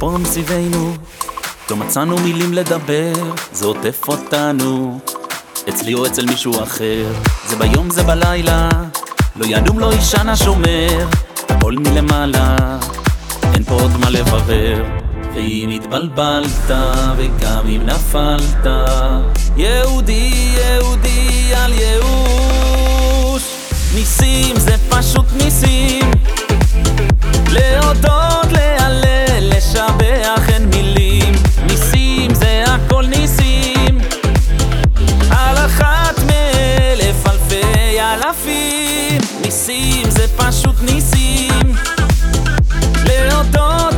פה מסביבנו, לא מצאנו מילים לדבר, זה עוטף אותנו, אצלי או אצל מישהו אחר, זה ביום זה בלילה, לא ינום לא יישן השומר, הכל מלמעלה, אין פה עוד מה לברר. ואם התבלבלת וגם אם נפלת, יהודי יהודי אלפים, ניסים זה פשוט ניסים, להודות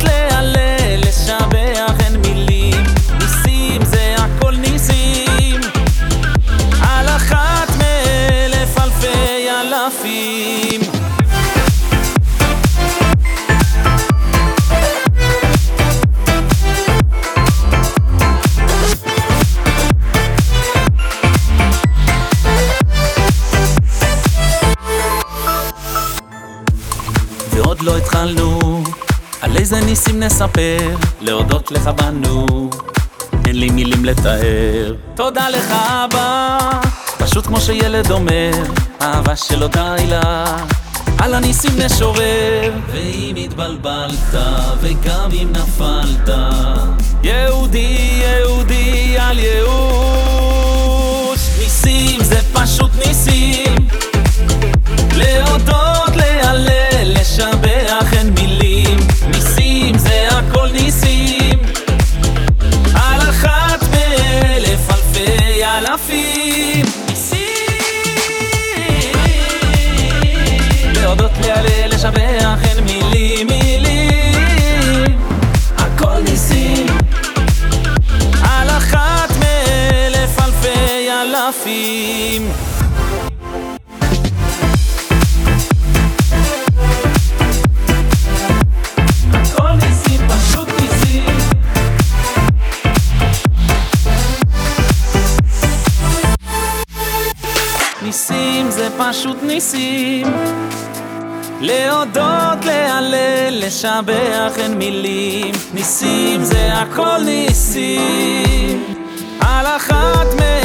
לא התחלנו, על איזה ניסים נספר, להודות לך בנו, אין לי מילים לתאר. תודה לך אבא, פשוט כמו שילד אומר, אהבה שלא די לה, על הניסים נשורר. ואם התבלבלת, וגם אם נפלת, יהודי, יהודי על ייאוש, אלפי אלפים ניסים להודות, להלל, לשבח אין מילים מילים. הכל ניסים. על אחת מאלף אלפי אלפים ניסים זה פשוט ניסים. להודות, להלל, לשבח אין מילים. ניסים זה הכל ניסים. על אחת מאלף